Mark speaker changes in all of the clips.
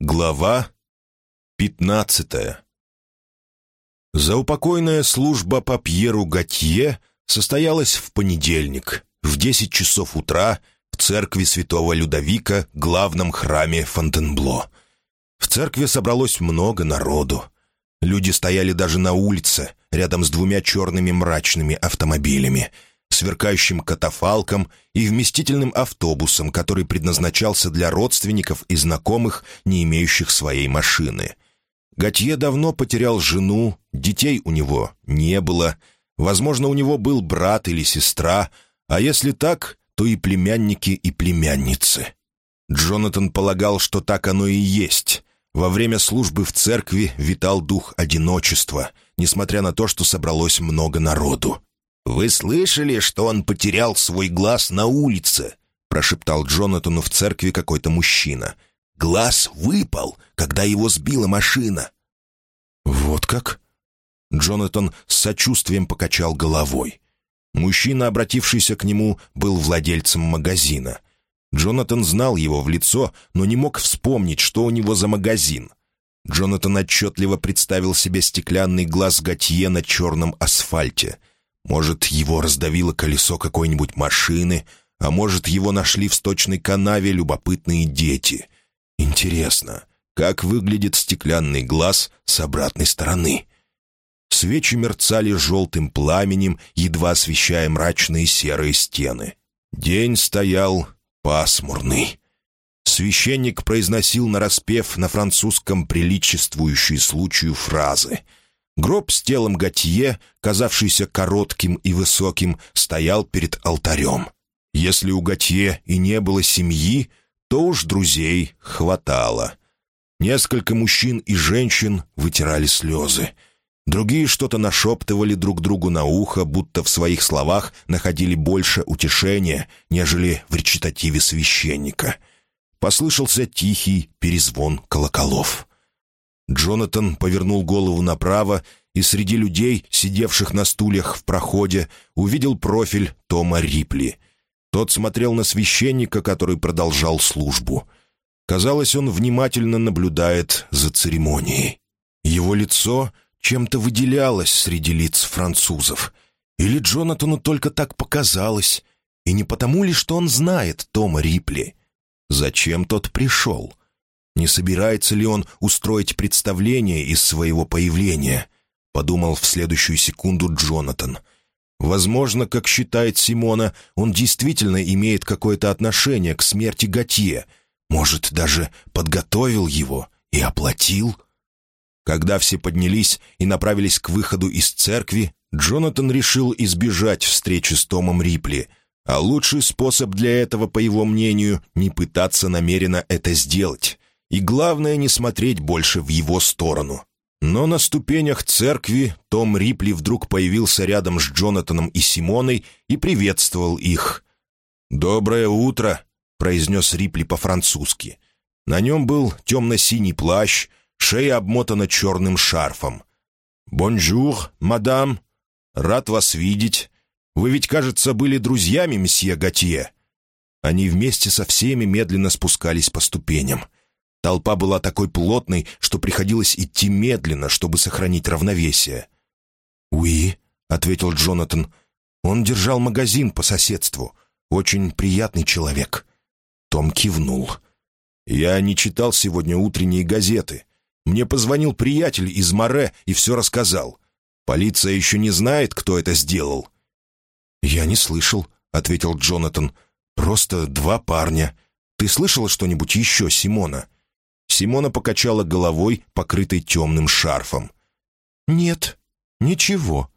Speaker 1: Глава пятнадцатая Заупокойная служба по Пьеру Готье состоялась в понедельник в десять часов утра в церкви святого Людовика, главном храме Фонтенбло. В церкви собралось много народу. Люди стояли даже на улице, рядом с двумя черными мрачными автомобилями, сверкающим катафалком и вместительным автобусом, который предназначался для родственников и знакомых, не имеющих своей машины. Готье давно потерял жену, детей у него не было. Возможно, у него был брат или сестра, а если так, то и племянники, и племянницы. Джонатан полагал, что так оно и есть. Во время службы в церкви витал дух одиночества, несмотря на то, что собралось много народу. «Вы слышали, что он потерял свой глаз на улице?» — прошептал Джонатану в церкви какой-то мужчина. «Глаз выпал, когда его сбила машина».
Speaker 2: «Вот как?» Джонатан с сочувствием покачал головой. Мужчина, обратившийся к нему, был владельцем магазина. Джонатан знал его в лицо, но не мог вспомнить, что у него за магазин. Джонатан отчетливо представил себе стеклянный глаз Готье на черном асфальте. Может, его раздавило колесо какой-нибудь машины, а может, его нашли в сточной канаве любопытные дети. Интересно, как выглядит стеклянный глаз с обратной стороны? Свечи мерцали желтым пламенем, едва освещая мрачные серые стены. День стоял пасмурный. Священник произносил нараспев на французском приличествующие случаю фразы. Гроб с телом Готье, казавшийся коротким и высоким, стоял перед алтарем. Если у Готье и не было семьи, то уж друзей хватало. Несколько мужчин и женщин вытирали слезы. Другие что-то нашептывали друг другу на ухо, будто в своих словах находили больше утешения, нежели в речитативе священника. Послышался тихий перезвон колоколов. Джонатан повернул голову направо и среди людей, сидевших на стульях в проходе, увидел профиль Тома Рипли. Тот смотрел на священника, который продолжал службу. Казалось, он внимательно наблюдает за церемонией. Его лицо чем-то выделялась среди лиц французов. Или Джонатану только так показалось, и не потому ли, что он знает Тома Рипли? Зачем тот пришел? Не собирается ли он устроить представление из своего появления? Подумал в следующую секунду Джонатан. Возможно, как считает Симона, он действительно имеет какое-то отношение к смерти Готье. Может, даже подготовил его и оплатил? Когда все поднялись и направились к выходу из церкви, Джонатан решил избежать встречи с Томом Рипли, а лучший способ для этого, по его мнению, не пытаться намеренно это сделать. И главное, не смотреть больше в его сторону. Но на ступенях церкви Том Рипли вдруг появился рядом с Джонатаном и Симоной и приветствовал их. «Доброе утро», — произнес Рипли по-французски. На нем был темно-синий плащ, шея обмотана черным шарфом. «Bonjour, madame! Рад вас видеть. Вы ведь, кажется, были друзьями месье Готье». Они вместе со всеми медленно спускались по ступеням. Толпа была такой плотной, что приходилось идти медленно, чтобы сохранить равновесие. «Уи», — ответил Джонатан, — «он держал магазин по соседству. Очень приятный человек». Том кивнул. «Я не читал сегодня утренние газеты. Мне позвонил приятель из Море и все рассказал. Полиция еще не знает, кто это сделал». «Я не слышал», — ответил Джонатан. «Просто два парня. Ты слышала что-нибудь еще, Симона?» Симона покачала головой, покрытой темным шарфом. «Нет, ничего».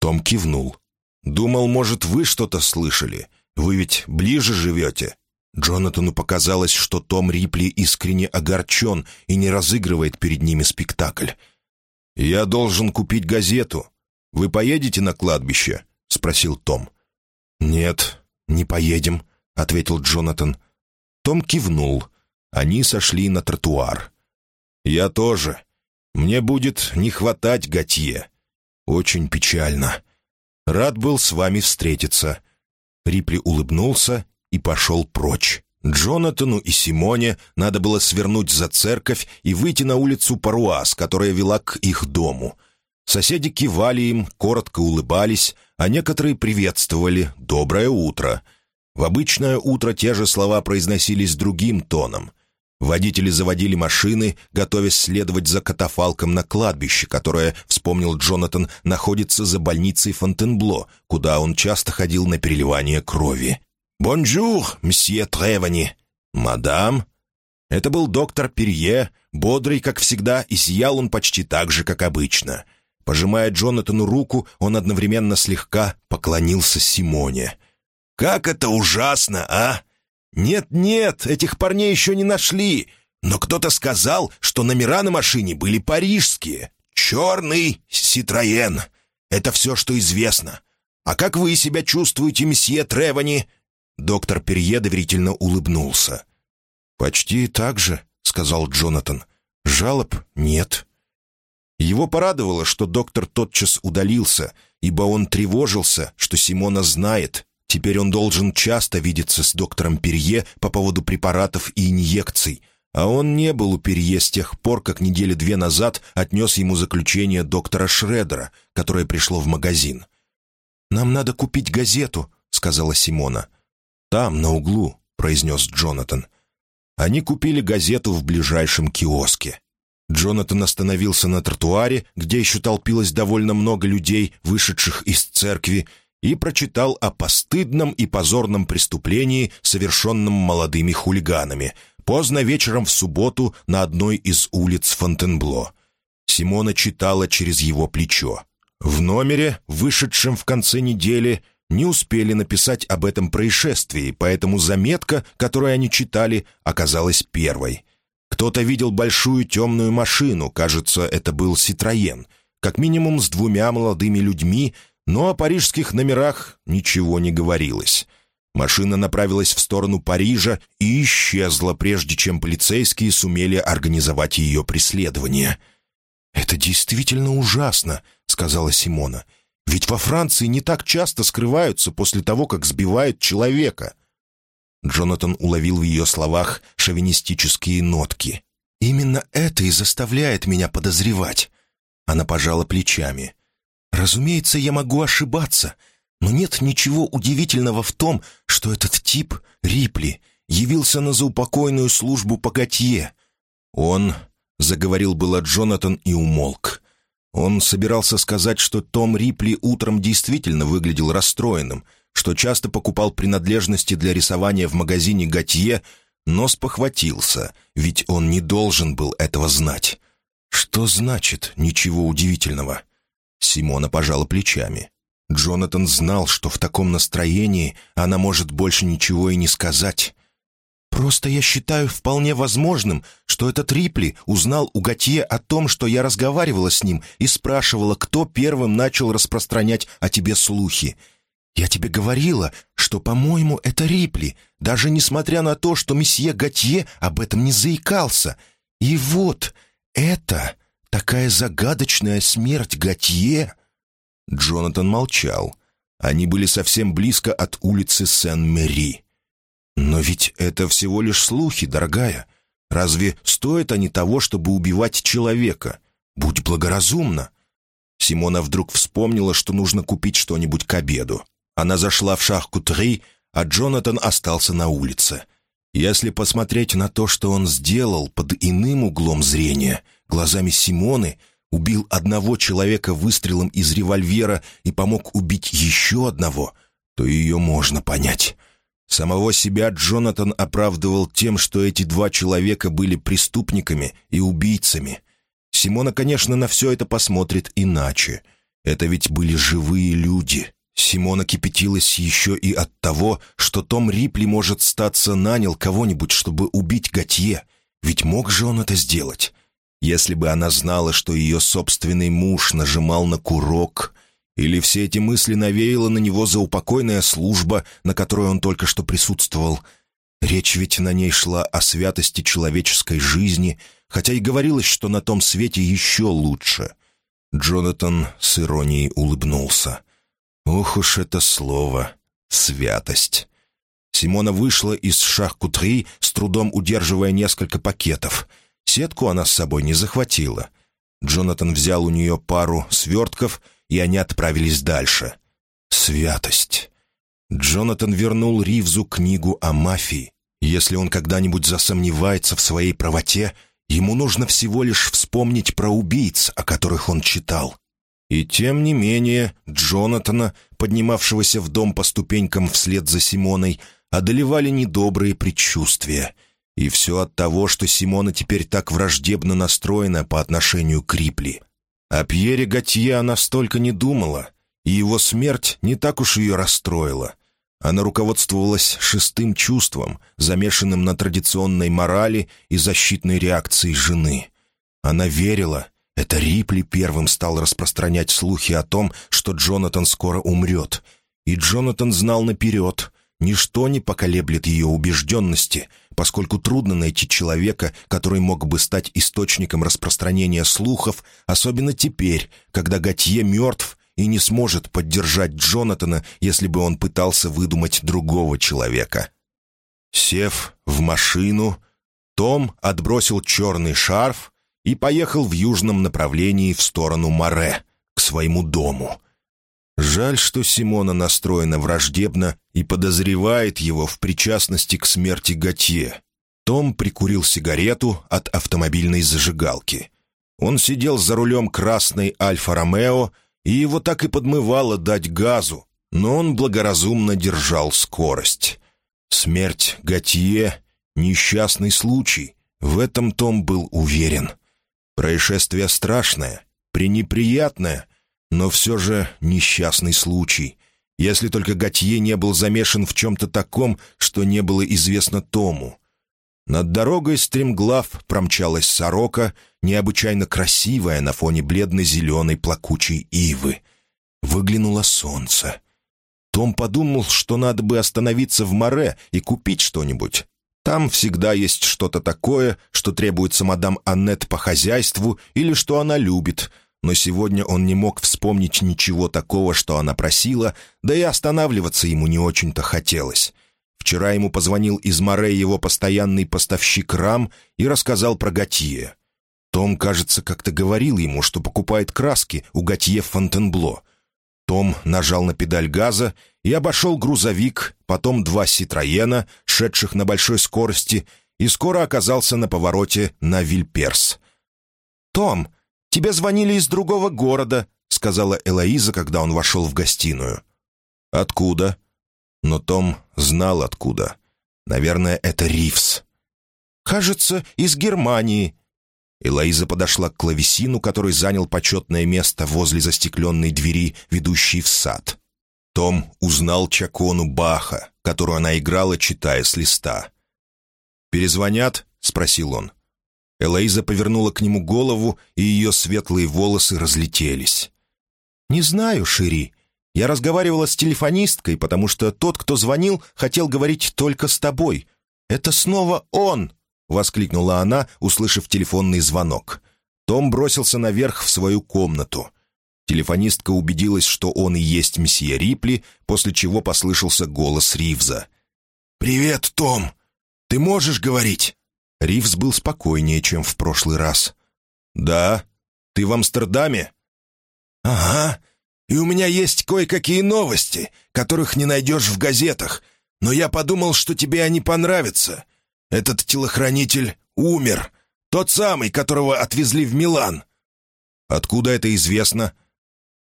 Speaker 2: Том кивнул. «Думал, может, вы что-то слышали. Вы ведь ближе живете». Джонатану показалось, что Том Рипли искренне огорчен и не разыгрывает перед ними спектакль. «Я должен купить газету. Вы поедете на кладбище?» — спросил Том. «Нет, не поедем», — ответил Джонатан. Том кивнул. Они сошли на тротуар. «Я тоже. Мне будет не хватать Готье. Очень печально. Рад был с вами встретиться». Рипли улыбнулся и пошел прочь, Джонатану и Симоне надо было свернуть за церковь и выйти на улицу Паруас, которая вела к их дому. Соседи кивали им, коротко улыбались, а некоторые приветствовали «доброе утро». В обычное утро те же слова произносились другим тоном. Водители заводили машины, готовясь следовать за катафалком на кладбище, которое, вспомнил Джонатан, находится за больницей Фонтенбло, куда он часто ходил на переливание крови. «Бонжур, мсье Тревани!» «Madame!» Это был доктор Перье, бодрый, как всегда, и сиял он почти так же, как обычно. Пожимая Джонатану руку, он одновременно слегка поклонился Симоне. «Как это ужасно, а! Нет-нет, этих парней еще не нашли, но кто-то сказал, что номера на машине были парижские. Черный Ситроен. Это все, что известно. А как вы себя чувствуете, месье Тревани?» Доктор Перье доверительно улыбнулся. «Почти так же», — сказал Джонатан. «Жалоб нет». Его порадовало, что доктор тотчас удалился, ибо он тревожился, что Симона знает. Теперь он должен часто видеться с доктором Перье по поводу препаратов и инъекций, а он не был у Перье с тех пор, как недели две назад отнес ему заключение доктора Шредера, которое пришло в магазин. «Нам надо купить газету», — сказала Симона. «Там, на углу», — произнес Джонатан. Они купили газету в ближайшем киоске. Джонатан остановился на тротуаре, где еще толпилось довольно много людей, вышедших из церкви, и прочитал о постыдном и позорном преступлении, совершенном молодыми хулиганами, поздно вечером в субботу на одной из улиц Фонтенбло. Симона читала через его плечо. В номере, вышедшем в конце недели, не успели написать об этом происшествии, поэтому заметка, которую они читали, оказалась первой. Кто-то видел большую темную машину, кажется, это был «Ситроен», как минимум с двумя молодыми людьми, но о парижских номерах ничего не говорилось. Машина направилась в сторону Парижа и исчезла, прежде чем полицейские сумели организовать ее преследование. «Это действительно ужасно», — сказала Симона. Ведь во Франции не так часто скрываются после того, как сбивают человека». Джонатан уловил в ее словах шовинистические нотки. «Именно это и заставляет меня подозревать». Она пожала плечами. «Разумеется, я могу ошибаться, но нет ничего удивительного в том, что этот тип, Рипли, явился на заупокойную службу по Готье. Он...» — заговорил было Джонатан и умолк. Он собирался сказать, что Том Рипли утром действительно выглядел расстроенным, что часто покупал принадлежности для рисования в магазине «Готье», но спохватился, ведь он не должен был этого знать. Что значит «ничего удивительного»? Симона пожала плечами. Джонатан знал, что в таком настроении она может больше ничего и не сказать. Просто я считаю вполне возможным, что этот Рипли узнал у Готье о том, что я разговаривала с ним и спрашивала, кто первым начал распространять о тебе слухи. Я тебе говорила, что, по-моему, это Рипли, даже несмотря на то, что месье Готье об этом не заикался. И вот это такая загадочная смерть Готье. Джонатан молчал. Они были совсем близко от улицы Сен-Мери. «Но ведь это всего лишь слухи, дорогая. Разве стоят они того, чтобы убивать человека? Будь благоразумна». Симона вдруг вспомнила, что нужно купить что-нибудь к обеду. Она зашла в шахку-3, а Джонатан остался на улице. Если посмотреть на то, что он сделал под иным углом зрения, глазами Симоны, убил одного человека выстрелом из револьвера и помог убить еще одного, то ее можно понять. Самого себя Джонатан оправдывал тем, что эти два человека были преступниками и убийцами. Симона, конечно, на все это посмотрит иначе. Это ведь были живые люди. Симона кипятилась еще и от того, что Том Рипли, может, статься нанял кого-нибудь, чтобы убить Готье. Ведь мог же он это сделать? Если бы она знала, что ее собственный муж нажимал на курок, или все эти мысли навеяла на него заупокойная служба, на которой он только что присутствовал? Речь ведь на ней шла о святости человеческой жизни, хотя и говорилось, что на том свете еще лучше. Джонатан с иронией улыбнулся. «Ох уж это слово! Святость!» Симона вышла из шах-кутри, с трудом удерживая несколько пакетов. Сетку она с собой не захватила. Джонатан взял у нее пару свертков, и они отправились дальше. Святость. Джонатан вернул Ривзу книгу о мафии. Если он когда-нибудь засомневается в своей правоте, ему нужно всего лишь вспомнить про убийц, о которых он читал. И тем не менее Джонатана, поднимавшегося в дом по ступенькам вслед за Симоной, одолевали недобрые предчувствия. И все от того, что Симона теперь так враждебно настроена по отношению к Рипли. О Пьере Готье она столько не думала, и его смерть не так уж ее расстроила. Она руководствовалась шестым чувством, замешанным на традиционной морали и защитной реакции жены. Она верила, это Рипли первым стал распространять слухи о том, что Джонатан скоро умрет. И Джонатан знал наперед, ничто не поколеблет ее убежденности, поскольку трудно найти человека, который мог бы стать источником распространения слухов, особенно теперь, когда Готье мертв и не сможет поддержать Джонатана, если бы он пытался выдумать другого человека. Сев в машину, Том отбросил черный шарф, и поехал в южном направлении в сторону Море, к своему дому. Жаль, что Симона настроена враждебно и подозревает его в причастности к смерти Готье. Том прикурил сигарету от автомобильной зажигалки. Он сидел за рулем красной «Альфа-Ромео», и его так и подмывало дать газу, но он благоразумно держал скорость. Смерть Готье — несчастный случай, в этом Том был уверен — Происшествие страшное, пренеприятное, но все же несчастный случай, если только Готье не был замешан в чем-то таком, что не было известно Тому. Над дорогой стремглав промчалась сорока, необычайно красивая на фоне бледно-зеленой плакучей ивы. Выглянуло солнце. Том подумал, что надо бы остановиться в море и купить что-нибудь. Там всегда есть что-то такое, что требуется мадам Аннет по хозяйству или что она любит, но сегодня он не мог вспомнить ничего такого, что она просила, да и останавливаться ему не очень-то хотелось. Вчера ему позвонил из Море его постоянный поставщик рам и рассказал про Готье. Том, кажется, как-то говорил ему, что покупает краски у Готье в Фонтенбло — том нажал на педаль газа и обошел грузовик, потом два «Ситроена», шедших на большой скорости, и скоро оказался на повороте на Вильперс. «Том, тебе звонили из другого города», — сказала Элоиза, когда он вошел в гостиную. «Откуда?» Но Том знал откуда. Наверное, это Ривс. «Кажется, из Германии», Элоиза подошла к клавесину, который занял почетное место возле застекленной двери, ведущей в сад. Том узнал чакону Баха, которую она играла, читая с листа. «Перезвонят?» — спросил он. Элоиза повернула к нему голову, и ее светлые волосы разлетелись. «Не знаю, Шири. Я разговаривала с телефонисткой, потому что тот, кто звонил, хотел говорить только с тобой. Это снова он!» — воскликнула она, услышав телефонный звонок. Том бросился наверх в свою комнату. Телефонистка убедилась, что он и есть месье Рипли, после чего послышался голос Ривза. «Привет, Том! Ты можешь говорить?» Ривз был спокойнее, чем в прошлый раз. «Да? Ты в Амстердаме?» «Ага. И у меня есть кое-какие новости, которых не найдешь в газетах, но я подумал, что тебе они понравятся. Этот телохранитель умер. Тот самый, которого отвезли в Милан». «Откуда это известно?»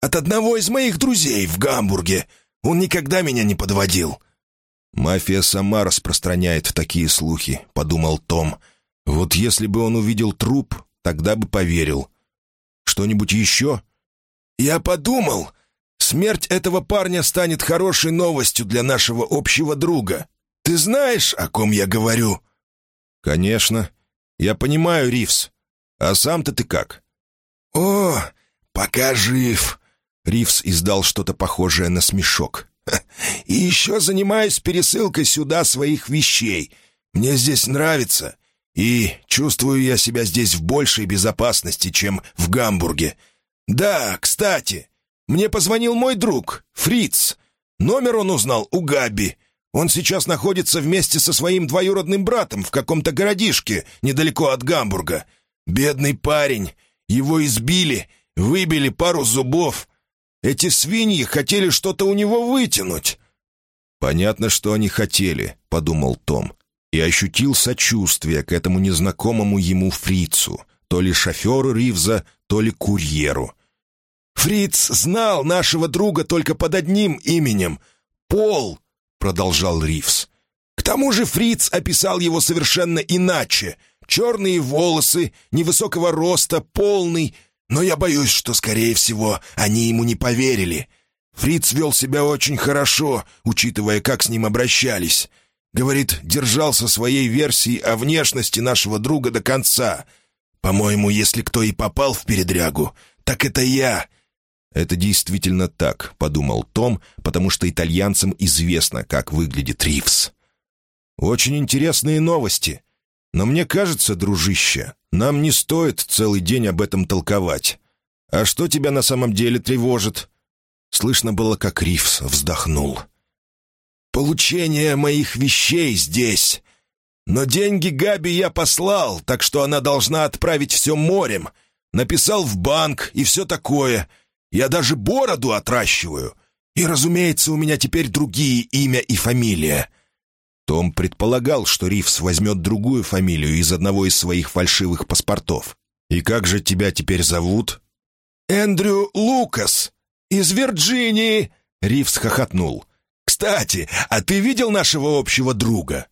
Speaker 2: «От одного из моих друзей в Гамбурге. Он никогда меня не подводил». «Мафия сама распространяет такие слухи», — подумал Том. «Вот если бы он увидел труп, тогда бы поверил. Что-нибудь еще?» «Я подумал, смерть этого парня станет хорошей новостью для нашего общего друга. Ты знаешь, о ком я говорю?» «Конечно. Я понимаю, Ривс. А сам-то ты как?» «О, пока жив!» Ривс издал что-то похожее на смешок. «И еще занимаюсь пересылкой сюда своих вещей. Мне здесь нравится, и чувствую я себя здесь в большей безопасности, чем в Гамбурге. Да, кстати, мне позвонил мой друг, Фриц. Номер он узнал у Габи.
Speaker 1: Он сейчас находится вместе со своим двоюродным братом в каком-то городишке недалеко от Гамбурга. Бедный парень. Его избили, выбили пару зубов. Эти свиньи хотели что-то у него вытянуть».
Speaker 2: «Понятно, что они хотели», — подумал Том, и ощутил сочувствие к этому незнакомому ему фрицу, то ли шоферу Ривза, то ли курьеру.
Speaker 1: «Фриц знал нашего друга только под одним именем — Пол», — продолжал Ривз. «К тому же Фриц описал его совершенно иначе. Черные волосы, невысокого роста, полный, но я боюсь, что, скорее всего, они ему не поверили. Фриц вел себя очень хорошо, учитывая, как с ним обращались. Говорит, держался своей версии о внешности нашего друга до конца. По-моему, если кто и попал в передрягу, так это я».
Speaker 2: «Это действительно так», — подумал Том, потому что итальянцам известно, как выглядит Ривз. «Очень интересные новости. Но мне кажется, дружище, нам не стоит целый день об этом толковать. А что тебя на самом деле тревожит?» Слышно было, как Ривз вздохнул.
Speaker 1: «Получение моих вещей здесь. Но деньги Габи я послал, так что она должна отправить все морем. Написал в банк и все такое. Я даже бороду отращиваю. И, разумеется, у меня теперь другие имя и фамилия».
Speaker 2: Том предполагал, что Ривз возьмет другую фамилию из одного из своих фальшивых паспортов. «И как же тебя теперь зовут?»
Speaker 1: «Эндрю Лукас. Из Вирджинии!» Ривз хохотнул. «Кстати, а ты видел нашего общего друга?»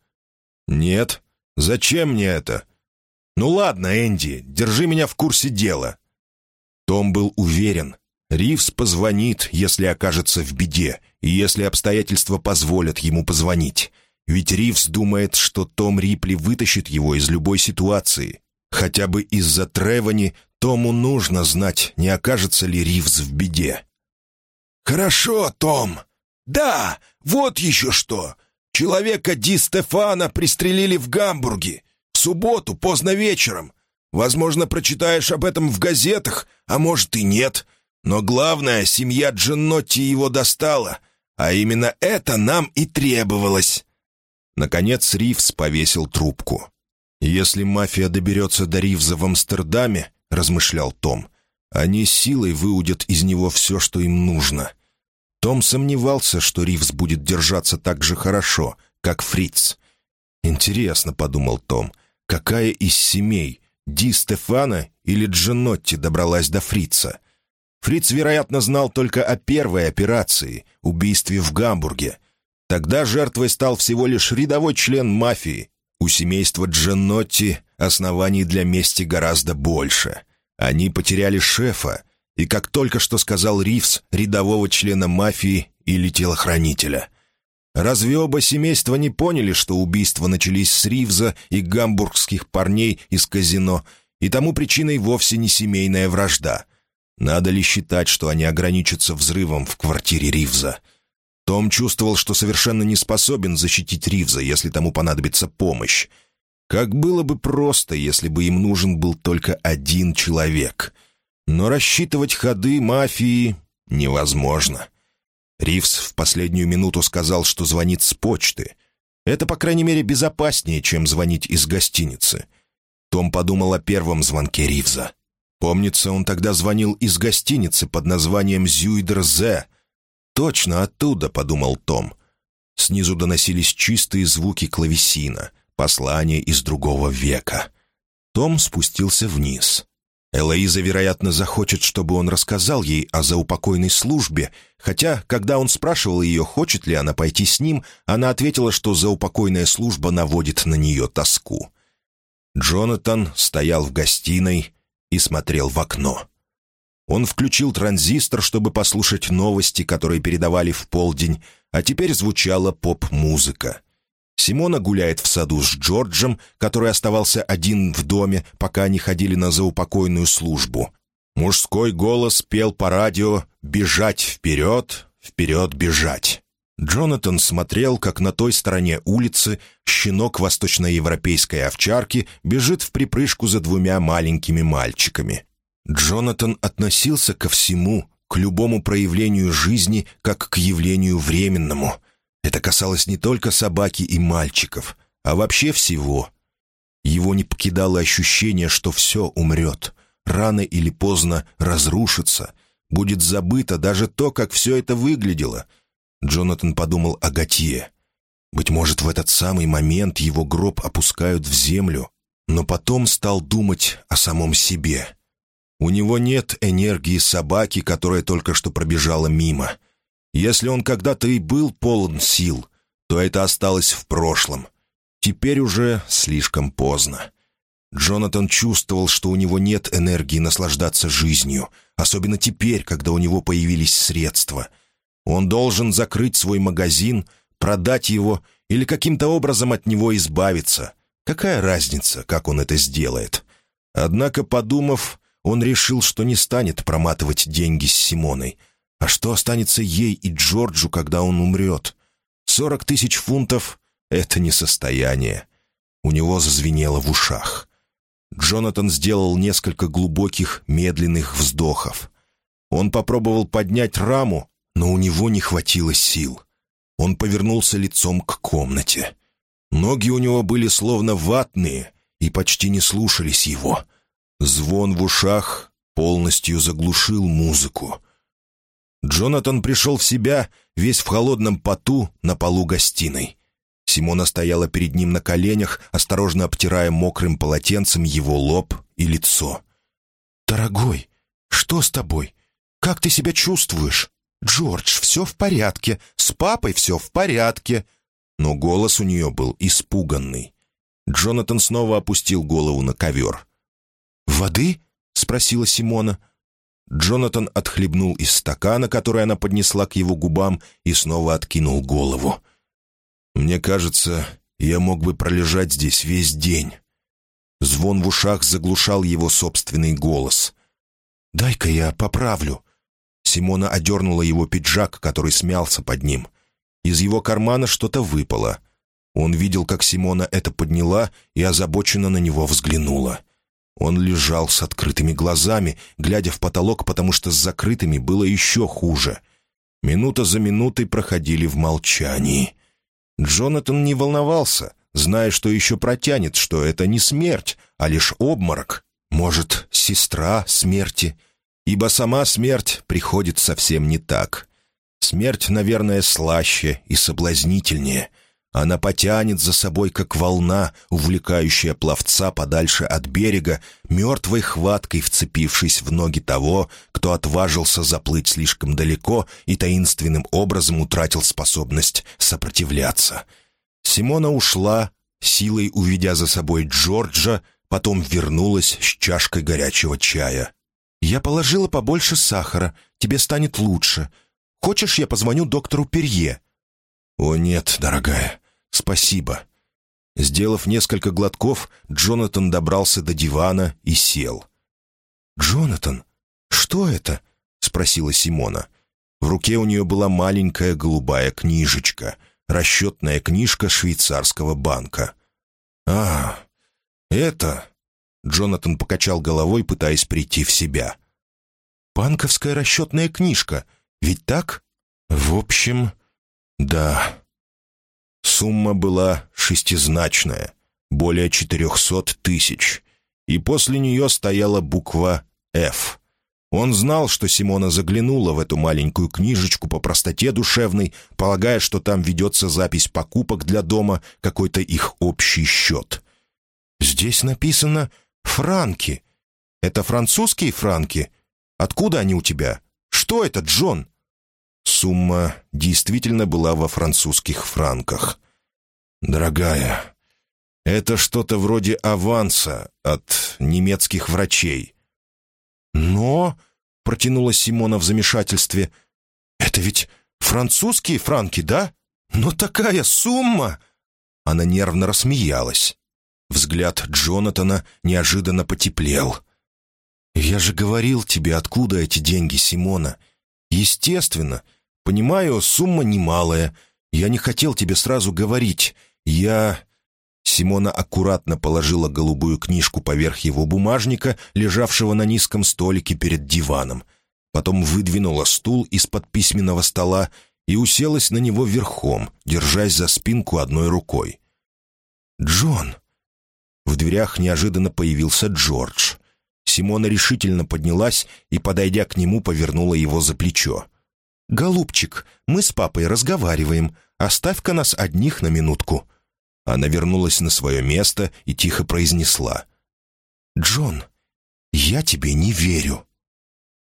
Speaker 2: «Нет. Зачем мне это?» «Ну ладно, Энди, держи меня в курсе дела». Том был уверен. Ривз позвонит, если окажется в беде, и если обстоятельства позволят ему позвонить. Ведь Ривз думает, что Том Рипли вытащит его из любой ситуации. Хотя бы из-за Тревани Тому нужно знать, не окажется ли Ривз в беде.
Speaker 1: «Хорошо, Том. Да, вот еще что. Человека Ди Стефана пристрелили в Гамбурге. В субботу, поздно вечером. Возможно, прочитаешь об этом в газетах, а может и нет. Но главное, семья Дженнотти его достала. А именно это нам и требовалось».
Speaker 2: Наконец Ривз повесил трубку. «Если мафия доберется до Ривза в Амстердаме», — размышлял Том, — «они силой выудят из него все, что им нужно». Том сомневался, что Ривз будет держаться так же хорошо, как Фриц. «Интересно», — подумал Том, — «какая из семей, Ди Стефана или Дженотти добралась до Фрица?» Фриц, вероятно, знал только о первой операции — убийстве в Гамбурге — Тогда жертвой стал всего лишь рядовой член мафии. У семейства Джанотти оснований для мести гораздо больше. Они потеряли шефа, и, как только что сказал Ривз, рядового члена мафии или телохранителя. Разве оба семейства не поняли, что убийства начались с Ривза и гамбургских парней из казино, и тому причиной вовсе не семейная вражда? Надо ли считать, что они ограничатся взрывом в квартире Ривза — том чувствовал, что совершенно не способен защитить Ривза, если тому понадобится помощь. Как было бы просто, если бы им нужен был только один человек. Но рассчитывать ходы мафии невозможно. Ривз в последнюю минуту сказал, что звонит с почты. Это, по крайней мере, безопаснее, чем звонить из гостиницы. Том подумал о первом звонке Ривза. Помнится, он тогда звонил из гостиницы под названием «Зюйдер-Зе», «Точно оттуда», — подумал Том. Снизу доносились чистые звуки клавесина, послание из другого века. Том спустился вниз. Элоиза, вероятно, захочет, чтобы он рассказал ей о заупокойной службе, хотя, когда он спрашивал ее, хочет ли она пойти с ним, она ответила, что заупокойная служба наводит на нее тоску. Джонатан стоял в гостиной и смотрел в окно. Он включил транзистор, чтобы послушать новости, которые передавали в полдень, а теперь звучала поп-музыка. Симона гуляет в саду с Джорджем, который оставался один в доме, пока они ходили на заупокойную службу. Мужской голос пел по радио «Бежать вперед, вперед бежать». Джонатан смотрел, как на той стороне улицы щенок восточноевропейской овчарки бежит в припрыжку за двумя маленькими мальчиками. Джонатан относился ко всему, к любому проявлению жизни, как к явлению временному. Это касалось не только собаки и мальчиков, а вообще всего. Его не покидало ощущение, что все умрет, рано или поздно разрушится, будет забыто даже то, как все это выглядело. Джонатан подумал о Готье. Быть может, в этот самый момент его гроб опускают в землю, но потом стал думать о самом себе. У него нет энергии собаки, которая только что пробежала мимо. Если он когда-то и был полон сил, то это осталось в прошлом. Теперь уже слишком поздно. Джонатан чувствовал, что у него нет энергии наслаждаться жизнью, особенно теперь, когда у него появились средства. Он должен закрыть свой магазин, продать его или каким-то образом от него избавиться. Какая разница, как он это сделает? Однако, подумав, он решил, что не станет проматывать деньги с Симоной. А что останется ей и Джорджу, когда он умрет? Сорок тысяч фунтов — это не состояние. У него зазвенело в ушах. Джонатан сделал несколько глубоких, медленных вздохов. Он попробовал поднять раму, но у него не хватило сил. Он повернулся лицом к комнате. Ноги у него были словно ватные и почти не слушались его. Звон в ушах полностью заглушил музыку. Джонатан пришел в себя, весь в холодном поту, на полу гостиной. Симона стояла перед ним на коленях, осторожно обтирая мокрым полотенцем его лоб и лицо. «Дорогой, что с тобой? Как ты себя чувствуешь?» «Джордж, все в порядке, с папой все в порядке». Но голос у нее был испуганный. Джонатан снова опустил голову на ковер. «Воды?» — спросила Симона. Джонатан отхлебнул из стакана, который она поднесла к его губам, и снова откинул голову. «Мне кажется, я мог бы пролежать здесь весь день». Звон в ушах заглушал его собственный голос. «Дай-ка я поправлю», Симона одернула его пиджак, который смялся под ним. Из его кармана что-то выпало. Он видел, как Симона это подняла и озабоченно на него взглянула. Он лежал с открытыми глазами, глядя в потолок, потому что с закрытыми было еще хуже. Минута за минутой проходили в молчании. Джонатан не волновался, зная, что еще протянет, что это не смерть, а лишь обморок. Может, сестра смерти — ибо сама смерть приходит совсем не так. Смерть, наверное, слаще и соблазнительнее. Она потянет за собой, как волна, увлекающая пловца подальше от берега, мертвой хваткой вцепившись в ноги того, кто отважился заплыть слишком далеко и таинственным образом утратил способность сопротивляться. Симона ушла, силой уведя за собой Джорджа, потом вернулась с чашкой горячего чая. «Я положила побольше сахара. Тебе станет лучше. Хочешь, я позвоню доктору Перье?» «О нет, дорогая, спасибо». Сделав несколько глотков, Джонатан добрался до дивана и сел. «Джонатан, что это?» — спросила Симона. В руке у нее была маленькая голубая книжечка, расчетная книжка швейцарского банка. «А, это...» Джонатан покачал головой, пытаясь прийти в себя. «Банковская расчетная книжка, ведь так?» «В общем, да». Сумма была шестизначная, более четырехсот тысяч, и после нее стояла буква «Ф». Он знал, что Симона заглянула в эту маленькую книжечку по простоте душевной, полагая, что там ведется запись покупок для дома, какой-то их общий счет. «Здесь написано «Франки! Это французские франки? Откуда они у тебя? Что это, Джон?» Сумма действительно была во французских франках. «Дорогая, это что-то вроде аванса от немецких врачей». «Но...» — протянула Симона в замешательстве. «Это ведь французские франки, да? Но такая сумма!» Она нервно рассмеялась. Взгляд Джонатана неожиданно потеплел. «Я же говорил тебе, откуда эти деньги, Симона. Естественно. Понимаю, сумма немалая. Я не хотел тебе сразу говорить. Я...» Симона аккуратно положила голубую книжку поверх его бумажника, лежавшего на низком столике перед диваном. Потом выдвинула стул из-под письменного стола и уселась на него верхом, держась за спинку одной рукой. «Джон!» В дверях неожиданно появился Джордж. Симона решительно поднялась и, подойдя к нему, повернула его за плечо. «Голубчик, мы с папой разговариваем. Оставь-ка нас одних на минутку». Она вернулась на свое место и тихо произнесла. «Джон, я тебе не верю».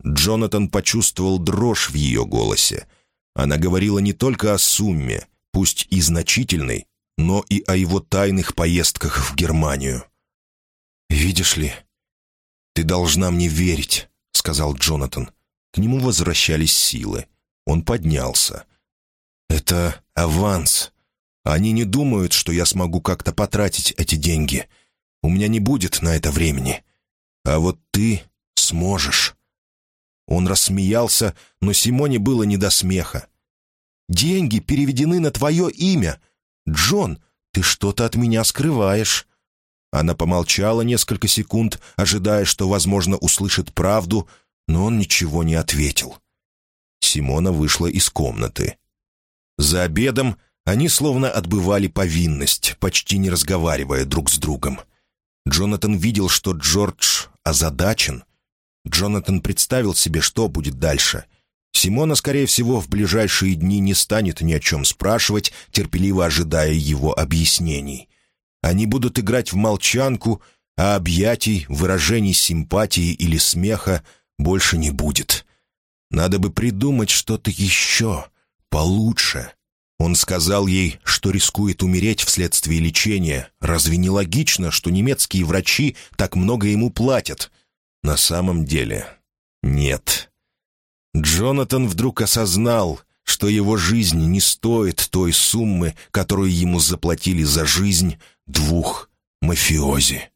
Speaker 2: Джонатан почувствовал дрожь в ее голосе. Она говорила не только о сумме, пусть и значительной, но и о его тайных поездках в Германию. «Видишь ли, ты должна мне верить», — сказал Джонатан. К нему возвращались силы. Он поднялся. «Это аванс. Они не думают, что я смогу как-то потратить эти деньги. У меня не будет на это времени. А вот ты сможешь». Он рассмеялся, но Симоне было не до смеха. «Деньги переведены на твое имя. Джон, ты что-то от меня скрываешь». Она помолчала несколько секунд, ожидая, что, возможно, услышит правду, но он ничего не ответил. Симона вышла из комнаты. За обедом они словно отбывали повинность, почти не разговаривая друг с другом. Джонатан видел, что Джордж озадачен. Джонатан представил себе, что будет дальше. Симона, скорее всего, в ближайшие дни не станет ни о чем спрашивать, терпеливо ожидая его объяснений. Они будут играть в молчанку, а объятий, выражений симпатии или смеха больше не будет. Надо бы придумать что-то еще, получше. Он сказал ей, что рискует умереть вследствие лечения. Разве не логично, что немецкие врачи так много ему платят? На самом деле, нет. Джонатан вдруг осознал, что его жизнь не стоит той суммы, которую ему заплатили за жизнь двух мафиози.